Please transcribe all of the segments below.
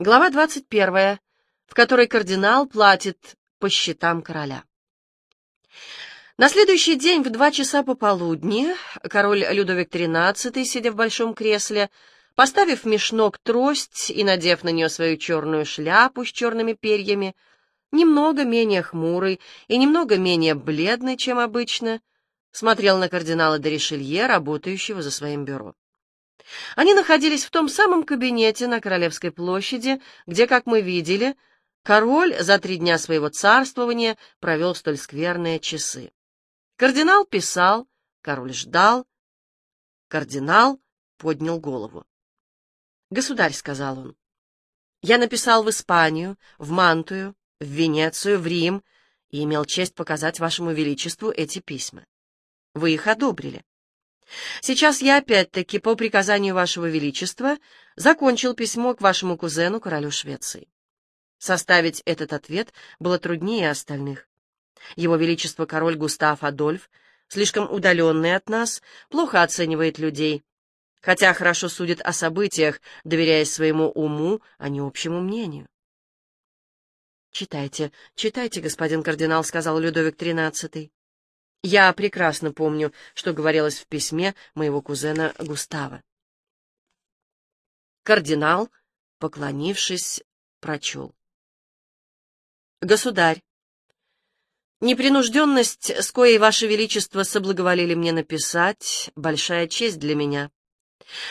Глава 21, в которой кардинал платит по счетам короля. На следующий день в два часа пополудни король Людовик XIII, сидя в большом кресле, поставив мешнок трость и надев на нее свою черную шляпу с черными перьями, немного менее хмурый и немного менее бледный, чем обычно, смотрел на кардинала де Ришелье, работающего за своим бюро. Они находились в том самом кабинете на Королевской площади, где, как мы видели, король за три дня своего царствования провел столь скверные часы. Кардинал писал, король ждал. Кардинал поднял голову. «Государь», — сказал он, — «я написал в Испанию, в Мантую, в Венецию, в Рим и имел честь показать вашему величеству эти письма. Вы их одобрили. Сейчас я опять-таки, по приказанию вашего величества, закончил письмо к вашему кузену, королю Швеции. Составить этот ответ было труднее остальных. Его величество король Густав Адольф, слишком удаленный от нас, плохо оценивает людей, хотя хорошо судит о событиях, доверяясь своему уму, а не общему мнению. «Читайте, читайте, господин кардинал», — сказал Людовик XIII. Я прекрасно помню, что говорилось в письме моего кузена Густава. Кардинал, поклонившись, прочел. «Государь, непринужденность, с коей Ваше Величество соблаговолили мне написать, — большая честь для меня.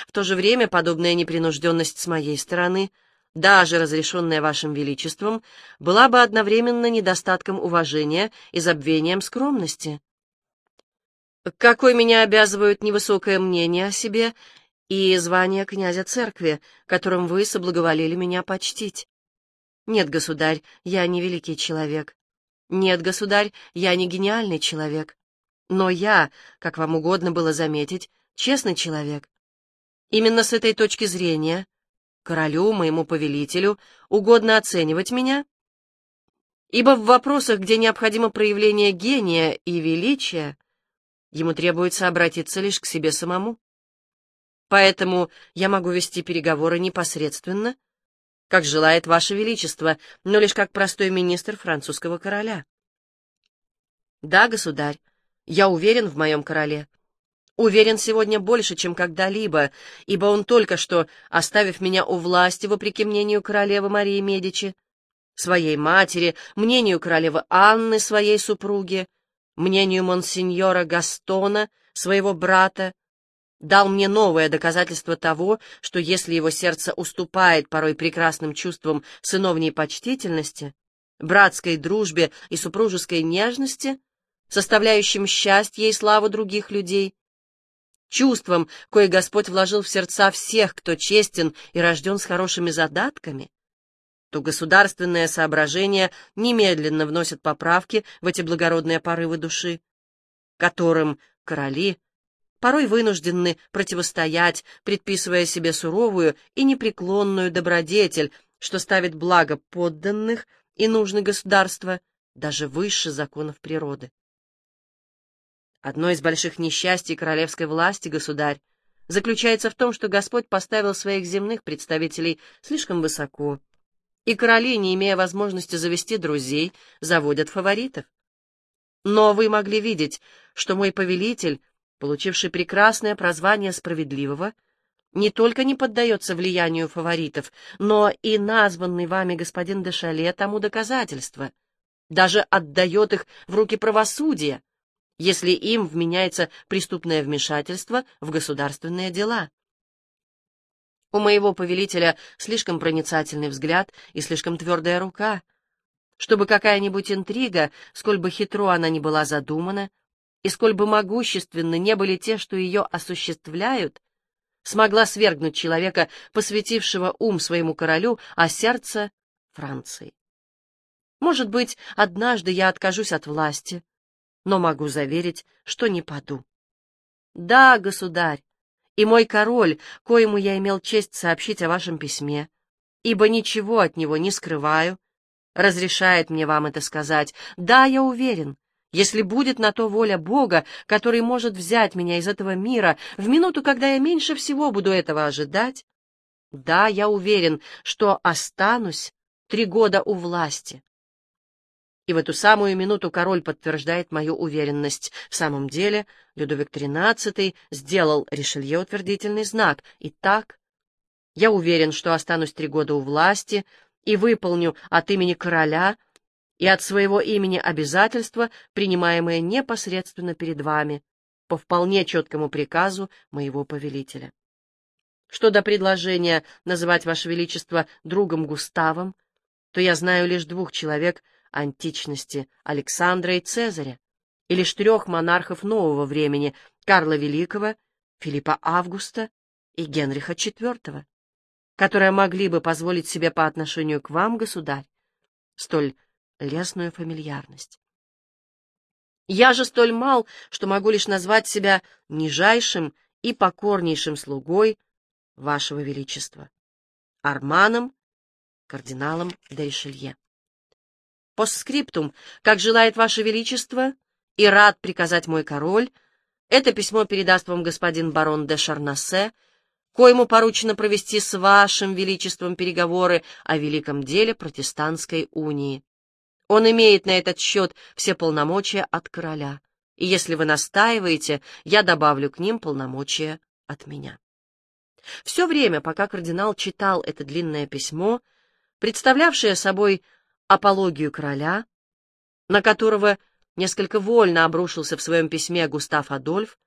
В то же время подобная непринужденность с моей стороны, даже разрешенная Вашим Величеством, была бы одновременно недостатком уважения и забвением скромности» какой меня обязывают невысокое мнение о себе и звание князя церкви, которым вы соблаговолили меня почтить. Нет, государь, я не великий человек. Нет, государь, я не гениальный человек. Но я, как вам угодно было заметить, честный человек. Именно с этой точки зрения королю, моему повелителю, угодно оценивать меня, ибо в вопросах, где необходимо проявление гения и величия, Ему требуется обратиться лишь к себе самому. Поэтому я могу вести переговоры непосредственно, как желает Ваше Величество, но лишь как простой министр французского короля. Да, государь, я уверен в моем короле. Уверен сегодня больше, чем когда-либо, ибо он только что, оставив меня у власти, вопреки мнению королевы Марии Медичи, своей матери, мнению королевы Анны, своей супруги, мнению монсеньора Гастона, своего брата, дал мне новое доказательство того, что если его сердце уступает порой прекрасным чувствам сыновней почтительности, братской дружбе и супружеской нежности, составляющим счастье и славу других людей, чувствам, кое Господь вложил в сердца всех, кто честен и рожден с хорошими задатками, то государственное соображение немедленно вносит поправки в эти благородные порывы души, которым короли порой вынуждены противостоять, предписывая себе суровую и непреклонную добродетель, что ставит благо подданных и нужны государства даже выше законов природы. Одно из больших несчастий королевской власти, государь, заключается в том, что Господь поставил своих земных представителей слишком высоко, и короли, не имея возможности завести друзей, заводят фаворитов. Но вы могли видеть, что мой повелитель, получивший прекрасное прозвание справедливого, не только не поддается влиянию фаворитов, но и названный вами господин де Шале тому доказательство, даже отдает их в руки правосудия, если им вменяется преступное вмешательство в государственные дела. У моего повелителя слишком проницательный взгляд и слишком твердая рука, чтобы какая-нибудь интрига, сколь бы хитро она ни была задумана, и сколь бы могущественны не были те, что ее осуществляют, смогла свергнуть человека, посвятившего ум своему королю, а сердце — Франции. Может быть, однажды я откажусь от власти, но могу заверить, что не паду. Да, государь, и мой король, коему я имел честь сообщить о вашем письме, ибо ничего от него не скрываю, разрешает мне вам это сказать. Да, я уверен, если будет на то воля Бога, который может взять меня из этого мира в минуту, когда я меньше всего буду этого ожидать, Да, я уверен, что останусь три года у власти. И в эту самую минуту король подтверждает мою уверенность. В самом деле, Людовик XIII сделал Ришелье утвердительный знак. Итак, я уверен, что останусь три года у власти и выполню от имени короля и от своего имени обязательства, принимаемые непосредственно перед вами, по вполне четкому приказу моего повелителя. Что до предложения называть Ваше Величество другом Густавом, то я знаю лишь двух человек античности — Александра и Цезаря, и лишь трех монархов нового времени — Карла Великого, Филиппа Августа и Генриха IV, которые могли бы позволить себе по отношению к вам, государь, столь лесную фамильярность. Я же столь мал, что могу лишь назвать себя нижайшим и покорнейшим слугой Вашего Величества, Арманом, кардиналом де Ришелье. Постскриптум, как желает Ваше Величество, и рад приказать мой король, это письмо передаст вам господин барон де Шарнасе, коему поручено провести с Вашим Величеством переговоры о великом деле протестантской унии. Он имеет на этот счет все полномочия от короля, и если вы настаиваете, я добавлю к ним полномочия от меня. Все время, пока кардинал читал это длинное письмо, представлявшее собой апологию короля, на которого несколько вольно обрушился в своем письме Густав Адольф,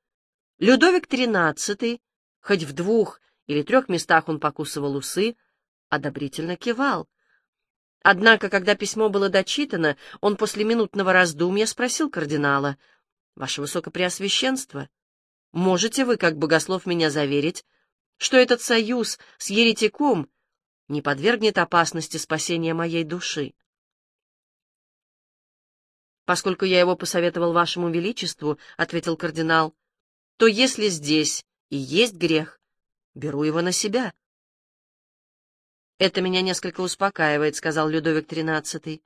Людовик XIII, хоть в двух или трех местах он покусывал усы, одобрительно кивал. Однако, когда письмо было дочитано, он после минутного раздумья спросил кардинала, «Ваше Высокопреосвященство, можете вы, как богослов, меня заверить, что этот союз с еретиком не подвергнет опасности спасения моей души?» «Поскольку я его посоветовал вашему величеству, — ответил кардинал, — то если здесь и есть грех, беру его на себя». «Это меня несколько успокаивает», — сказал Людовик XIII.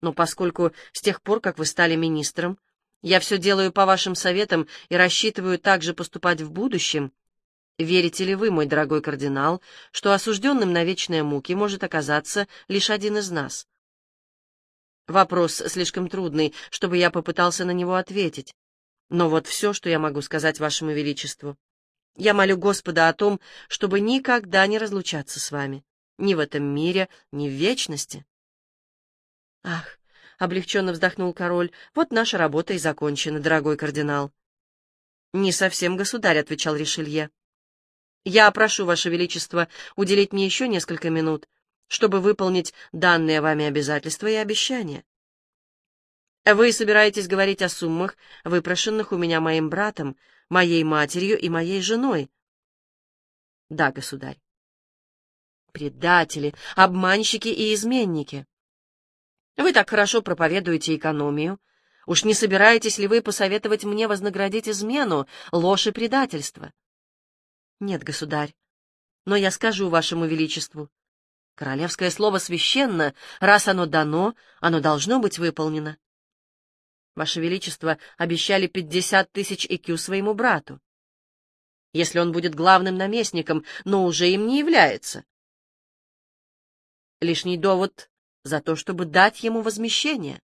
«Но поскольку с тех пор, как вы стали министром, я все делаю по вашим советам и рассчитываю так же поступать в будущем, верите ли вы, мой дорогой кардинал, что осужденным на вечные муки может оказаться лишь один из нас?» Вопрос слишком трудный, чтобы я попытался на него ответить. Но вот все, что я могу сказать вашему величеству. Я молю Господа о том, чтобы никогда не разлучаться с вами, ни в этом мире, ни в вечности. Ах, облегченно вздохнул король, вот наша работа и закончена, дорогой кардинал. Не совсем, государь, отвечал Ришелье. Я прошу, ваше величество, уделить мне еще несколько минут, чтобы выполнить данные вами обязательства и обещания. Вы собираетесь говорить о суммах, выпрошенных у меня моим братом, моей матерью и моей женой? Да, государь. Предатели, обманщики и изменники. Вы так хорошо проповедуете экономию. Уж не собираетесь ли вы посоветовать мне вознаградить измену, ложь и предательство? Нет, государь, но я скажу вашему величеству, Королевское слово священно, раз оно дано, оно должно быть выполнено. Ваше Величество обещали пятьдесят тысяч икю своему брату. Если он будет главным наместником, но уже им не является. Лишний довод за то, чтобы дать ему возмещение.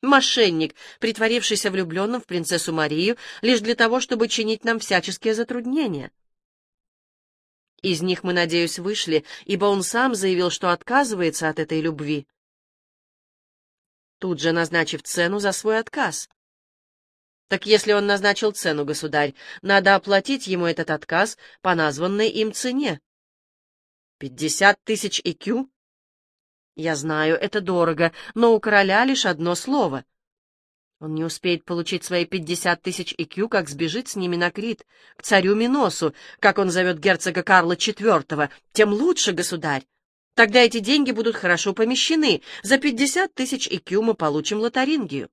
Мошенник, притворившийся влюбленным в принцессу Марию лишь для того, чтобы чинить нам всяческие затруднения. Из них мы, надеюсь, вышли, ибо он сам заявил, что отказывается от этой любви. Тут же назначив цену за свой отказ. Так если он назначил цену, государь, надо оплатить ему этот отказ по названной им цене. Пятьдесят тысяч икю? Я знаю, это дорого, но у короля лишь одно слово — он не успеет получить свои пятьдесят тысяч икю, как сбежит с ними на Крит, к царю Миносу, как он зовет герцога Карла IV. Тем лучше, государь. Тогда эти деньги будут хорошо помещены. За пятьдесят тысяч икю мы получим лотарингию.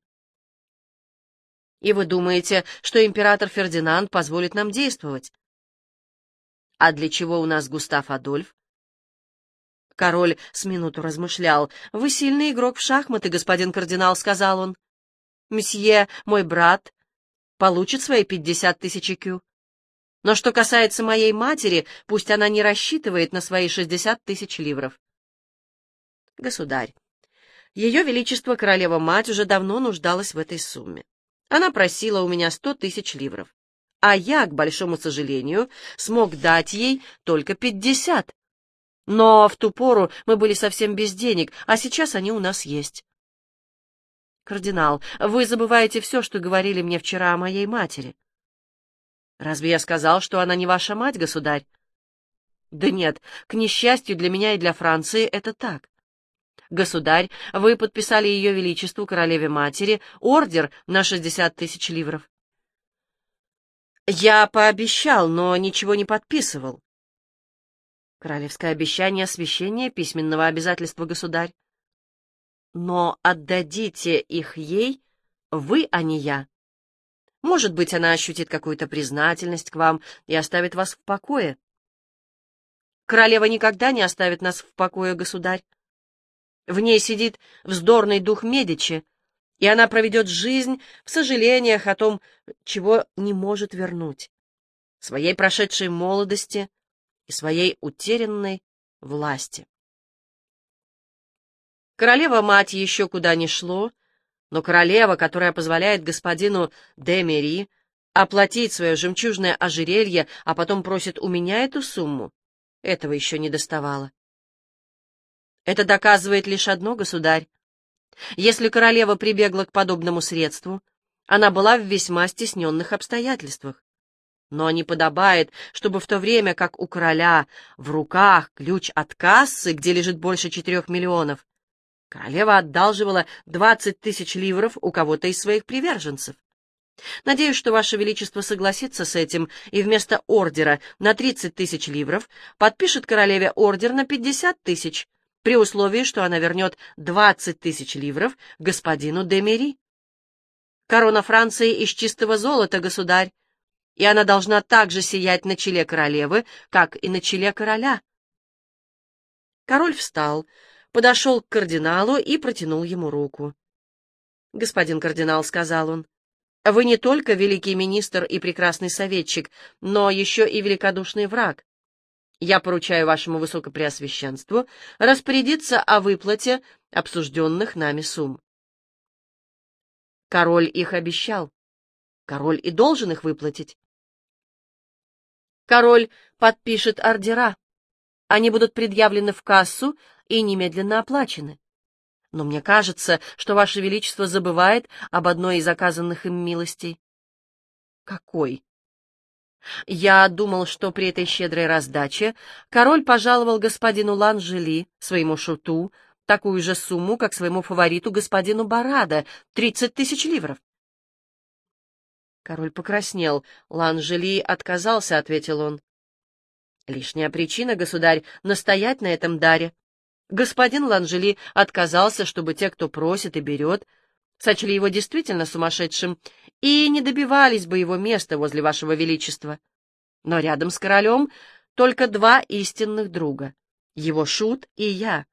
И вы думаете, что император Фердинанд позволит нам действовать? А для чего у нас Густав Адольф? Король с минуту размышлял. «Вы сильный игрок в шахматы, господин кардинал», — сказал он. Месье, мой брат, получит свои пятьдесят тысяч икю. Но что касается моей матери, пусть она не рассчитывает на свои шестьдесят тысяч ливров. Государь, ее Величество Королева-Мать уже давно нуждалась в этой сумме. Она просила у меня сто тысяч ливров, а я, к большому сожалению, смог дать ей только пятьдесят. Но в ту пору мы были совсем без денег, а сейчас они у нас есть. Кардинал, вы забываете все, что говорили мне вчера о моей матери. Разве я сказал, что она не ваша мать, государь? Да нет, к несчастью для меня и для Франции это так. Государь, вы подписали ее величеству, королеве-матери, ордер на шестьдесят тысяч ливров. Я пообещал, но ничего не подписывал. Королевское обещание — освящение письменного обязательства, государь. Но отдадите их ей вы, а не я. Может быть, она ощутит какую-то признательность к вам и оставит вас в покое. Королева никогда не оставит нас в покое, государь. В ней сидит вздорный дух Медичи, и она проведет жизнь в сожалениях о том, чего не может вернуть, своей прошедшей молодости и своей утерянной власти. Королева-мать еще куда ни шло, но королева, которая позволяет господину Демери оплатить свое жемчужное ожерелье, а потом просит у меня эту сумму, этого еще не доставало. Это доказывает лишь одно, государь. Если королева прибегла к подобному средству, она была в весьма стесненных обстоятельствах. Но не подобает, чтобы в то время, как у короля в руках ключ от кассы, где лежит больше четырех миллионов, Королева одалживала двадцать тысяч ливров у кого-то из своих приверженцев. Надеюсь, что Ваше Величество согласится с этим и вместо ордера на тридцать тысяч ливров подпишет королеве ордер на пятьдесят тысяч, при условии, что она вернет двадцать тысяч ливров господину Демери. Корона Франции из чистого золота, государь, и она должна также сиять на челе королевы, как и на челе короля. Король встал, подошел к кардиналу и протянул ему руку. «Господин кардинал», — сказал он, — «вы не только великий министр и прекрасный советчик, но еще и великодушный враг. Я поручаю вашему высокопреосвященству распорядиться о выплате обсужденных нами сумм». Король их обещал. Король и должен их выплатить. Король подпишет ордера. Они будут предъявлены в кассу и немедленно оплачены. Но мне кажется, что Ваше Величество забывает об одной из оказанных им милостей. Какой? Я думал, что при этой щедрой раздаче король пожаловал господину Ланжели, своему шуту, такую же сумму, как своему фавориту господину Барада — тридцать тысяч ливров. Король покраснел. Ланжели отказался, — ответил он. Лишняя причина, государь, настоять на этом даре. Господин Ланжели отказался, чтобы те, кто просит и берет, сочли его действительно сумасшедшим и не добивались бы его места возле вашего величества. Но рядом с королем только два истинных друга — его шут и я.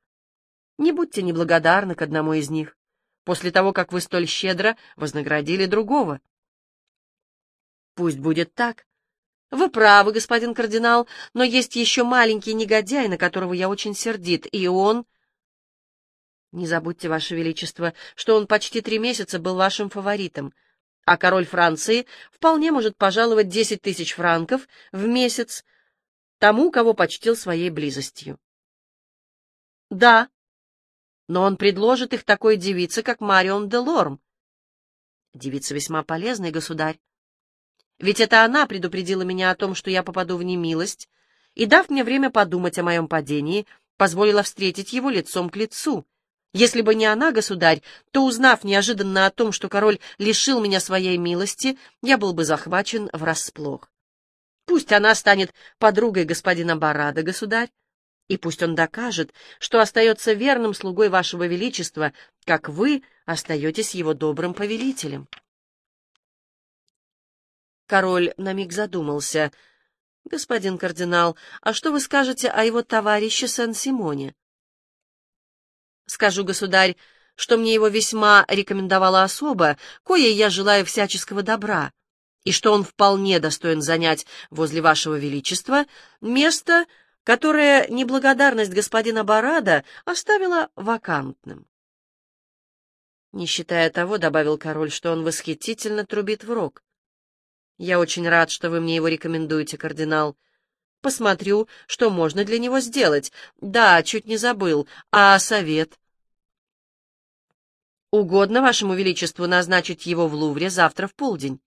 Не будьте неблагодарны к одному из них, после того, как вы столь щедро вознаградили другого. Пусть будет так. Вы правы, господин кардинал, но есть еще маленький негодяй, на которого я очень сердит, и он... Не забудьте, ваше величество, что он почти три месяца был вашим фаворитом, а король Франции вполне может пожаловать десять тысяч франков в месяц тому, кого почтил своей близостью. Да, но он предложит их такой девице, как Марион де Лорм. Девица весьма полезный, государь. Ведь это она предупредила меня о том, что я попаду в немилость, и, дав мне время подумать о моем падении, позволила встретить его лицом к лицу. Если бы не она, государь, то, узнав неожиданно о том, что король лишил меня своей милости, я был бы захвачен врасплох. Пусть она станет подругой господина Барада, государь, и пусть он докажет, что остается верным слугой вашего величества, как вы остаетесь его добрым повелителем. Король на миг задумался. «Господин кардинал, а что вы скажете о его товарище Сен-Симоне?» «Скажу, государь, что мне его весьма рекомендовала особа, кое я желаю всяческого добра. и что он вполне достоин занять возле вашего величества место, которое неблагодарность господина Барада оставила вакантным. Не считая того, — добавил король, — что он восхитительно трубит в рог. Я очень рад, что вы мне его рекомендуете, кардинал. Посмотрю, что можно для него сделать. Да, чуть не забыл. А совет? Угодно вашему величеству назначить его в Лувре завтра в полдень.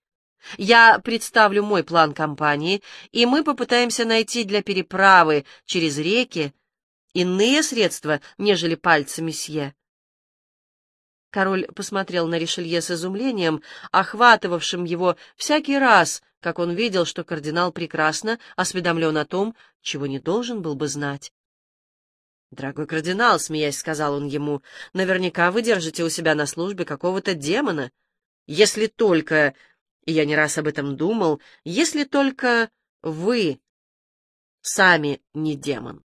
Я представлю мой план кампании, и мы попытаемся найти для переправы через реки иные средства, нежели пальцы месье. Король посмотрел на Ришелье с изумлением, охватывавшим его всякий раз, как он видел, что кардинал прекрасно осведомлен о том, чего не должен был бы знать. «Дорогой кардинал», — смеясь, сказал он ему, — «наверняка вы держите у себя на службе какого-то демона. Если только, и я не раз об этом думал, если только вы сами не демон».